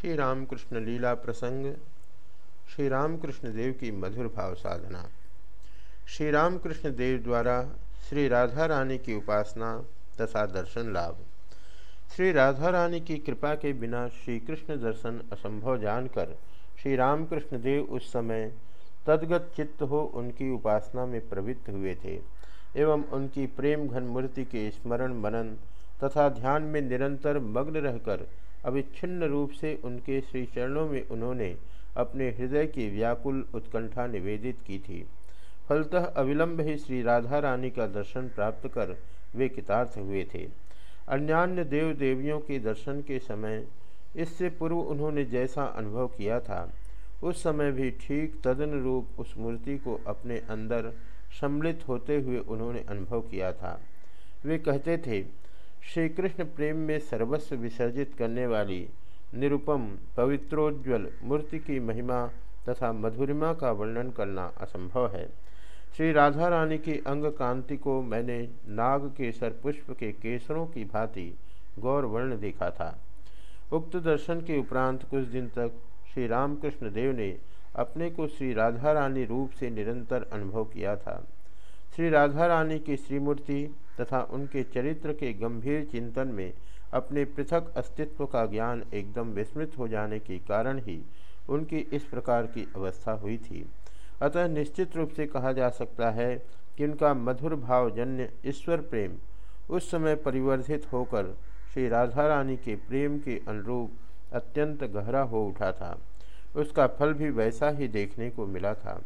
श्री रामकृष्ण लीला प्रसंग, श्री रामकृष्ण देव की मधुर भाव साधना, श्री रामकृष्ण देव द्वारा श्री राधा रानी की उपासना तथा दर्शन लाभ। श्री राधा रानी की कृपा के बिना श्री कृष्ण दर्शन असंभव जानकर श्री रामकृष्ण देव उस समय तदगत चित्त हो उनकी उपासना में प्रवृत्त हुए थे एवं उनकी प्रेम घन मूर्ति के स्मरण मनन तथा ध्यान में निरंतर मग्न रहकर अविच्छिन्न रूप से उनके श्री चरणों में उन्होंने अपने हृदय की व्याकुल उत्कंठा निवेदित की थी। फलतः अविलंब ही श्री राधा रानी का दर्शन प्राप्त कर वे कितार्थ हुए थे। अन्यान्य देव देवियों के दर्शन के समय इससे पूर्व उन्होंने जैसा अनुभव किया था, उस समय भी ठीक तदन रूप उस मूर्ति को अपने अंदर सम्मिलित होते हुए उन्होंने अनुभव किया था। वे कहते थे श्री कृष्ण प्रेम में सर्वस्व विसर्जित करने वाली निरुपम पवित्रोज्वल मूर्ति की महिमा तथा मधुरिमा का वर्णन करना असंभव है। श्री राधा रानी की अंग कांति को मैंने नाग केसर पुष्प के केसरों की भांति गौर वर्ण देखा था। उक्त दर्शन के उपरांत कुछ दिन तक श्री रामकृष्ण देव ने अपने को श्री राधा रानी रूप से निरंतर अनुभव किया था। श्री राधा रानी की श्रीमूर्ति तथा उनके चरित्र के गंभीर चिंतन में अपने पृथक अस्तित्व का ज्ञान एकदम विस्मृत हो जाने के कारण ही उनकी इस प्रकार की अवस्था हुई थी। अतः निश्चित रूप से कहा जा सकता है कि उनका मधुर भावजन्य ईश्वर प्रेम उस समय परिवर्धित होकर श्री राधा रानी के प्रेम के अनुरूप अत्यंत गहरा हो उठा था। उसका फल भी वैसा ही देखने को मिला था।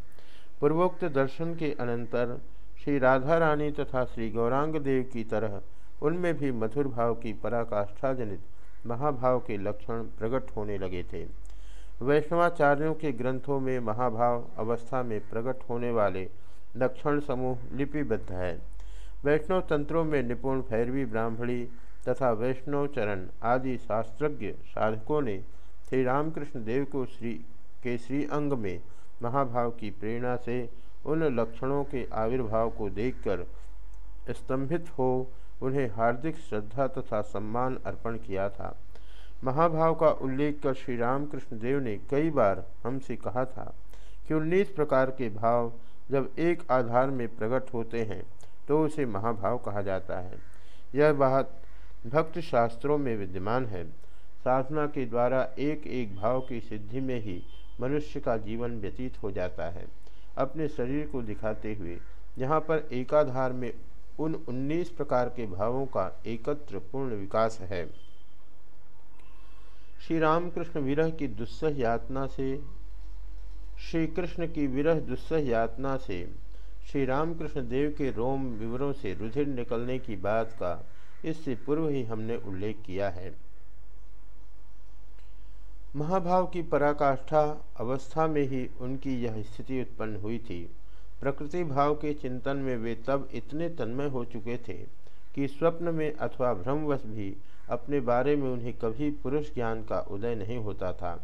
पूर्वोक्त दर्शन के अनंतर श्री राधा रानी तथा श्री गौरांग देव की तरह उनमें भी मधुर भाव की पराकाष्ठा जनित महाभाव के लक्षण प्रकट होने लगे थे। वैष्णवाचार्यों के ग्रंथों में महाभाव अवस्था में प्रकट होने वाले लक्षण समूह लिपिबद्ध है। वैष्णव तंत्रों में निपुण भैरवी ब्राह्मणी तथा वैष्णव चरण आदि शास्त्रज्ञ साधकों ने श्री रामकृष्ण देव को श्री के श्री अंग में महाभाव की प्रेरणा से उन लक्षणों के आविर्भाव को देखकर स्तंभित हो उन्हें हार्दिक श्रद्धा तथा सम्मान अर्पण किया था। महाभाव का उल्लेख कर श्री रामकृष्ण देव ने कई बार हमसे कहा था कि उन्नीस प्रकार के भाव जब एक आधार में प्रकट होते हैं तो उसे महाभाव कहा जाता है। यह बात भक्त शास्त्रों में विद्यमान है। साधना के द्वारा एक एक भाव की सिद्धि में ही मनुष्य का जीवन व्यतीत हो जाता है। अपने शरीर को दिखाते हुए, यहाँ पर एकाधार में उन 19 प्रकार के भावों का एकत्र पूर्ण विकास है। श्री रामकृष्ण विरह की दुस्सह यातना से श्री कृष्ण की विरह दुस्सह यातना से श्री रामकृष्ण देव के रोम विवरों से रुधिर निकलने की बात का इससे पूर्व ही हमने उल्लेख किया है। महाभाव की पराकाष्ठा अवस्था में ही उनकी यह स्थिति उत्पन्न हुई थी। प्रकृति भाव के चिंतन में वे तब इतने तन्मय हो चुके थे कि स्वप्न में अथवा भ्रमवश भी अपने बारे में उन्हें कभी पुरुष ज्ञान का उदय नहीं होता था।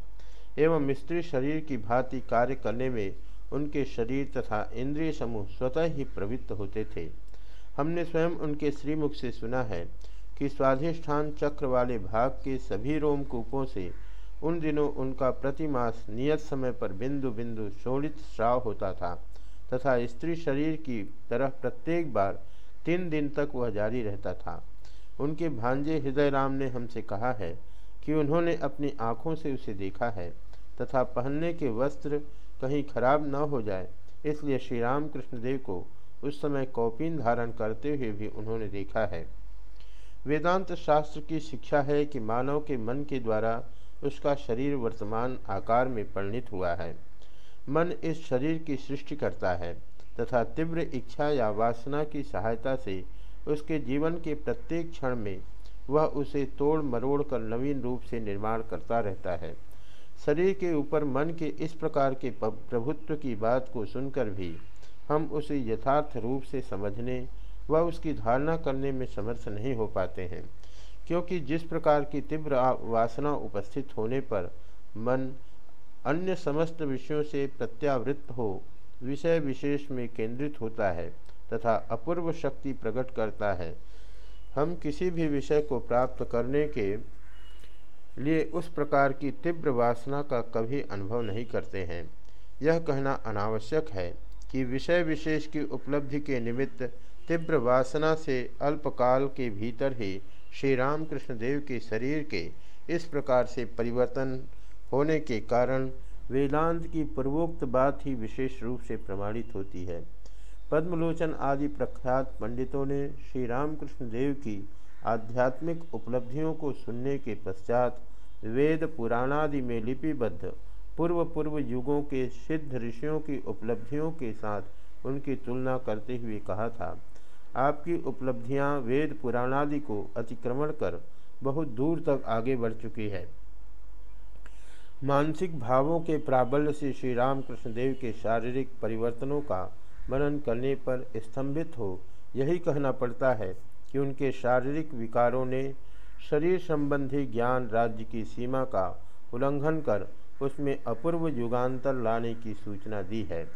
एवं स्त्री शरीर की भांति कार्य करने में उनके शरीर तथा इंद्रिय समूह स्वतः ही प्रवृत्त होते थे। हमने स्वयं उनके श्रीमुख से सुना है कि स्वाधिष्ठान चक्र वाले भाग के सभी रोमकूपों से उन दिनों उनका प्रतिमास नियत समय पर बिंदु बिंदु शोणित श्राव होता था तथा स्त्री शरीर की तरह प्रत्येक बार तीन दिन तक वह जारी रहता था। उनके भांजे हृदय राम ने हमसे कहा है कि उन्होंने अपनी आँखों से उसे देखा है तथा पहनने के वस्त्र कहीं खराब न हो जाए, इसलिए श्री राम कृष्णदेव को उस समय कौपिन धारण करते हुए भी उन्होंने देखा है। वेदांत शास्त्र की शिक्षा है कि मानव के मन के द्वारा उसका शरीर वर्तमान आकार में परिणित हुआ है। मन इस शरीर की सृष्टि करता है तथा तीव्र इच्छा या वासना की सहायता से उसके जीवन के प्रत्येक क्षण में वह उसे तोड़ मरोड़ कर नवीन रूप से निर्माण करता रहता है। शरीर के ऊपर मन के इस प्रकार के प्रभुत्व की बात को सुनकर भी हम उसे यथार्थ रूप से समझने व उसकी धारणा करने में समर्थ नहीं हो पाते हैं। क्योंकि जिस प्रकार की तीव्र वासना उपस्थित होने पर मन अन्य समस्त विषयों से प्रत्यावृत्त हो, विषय विशेष में केंद्रित होता है तथा अपूर्व शक्ति प्रकट करता है। हम किसी भी विषय को प्राप्त करने के लिए उस प्रकार की तीव्र वासना का कभी अनुभव नहीं करते हैं। यह कहना अनावश्यक है कि विषय विशेष की उपलब्धि के निमित्त तीव्र वासना से अल्पकाल के भीतर ही श्री रामकृष्ण देव के शरीर के इस प्रकार से परिवर्तन होने के कारण वेदांत की पूर्वोक्त बात ही विशेष रूप से प्रमाणित होती है। पद्मलोचन आदि प्रख्यात पंडितों ने श्री रामकृष्ण देव की आध्यात्मिक उपलब्धियों को सुनने के पश्चात वेद पुराणादि में लिपिबद्ध पूर्व पूर्व युगों के सिद्ध ऋषियों की उपलब्धियों के साथ उनकी तुलना करते हुए कहा था। आपकी उपलब्धियाँ वेद पुराणादि को अतिक्रमण कर बहुत दूर तक आगे बढ़ चुकी है। मानसिक भावों के प्राबल्य से श्री रामकृष्ण देव के शारीरिक परिवर्तनों का मनन करने पर स्तंभित हो, यही कहना पड़ता है कि उनके शारीरिक विकारों ने शरीर संबंधी ज्ञान राज्य की सीमा का उल्लंघन कर उसमें अपूर्व युगांतर लाने की सूचना दी है।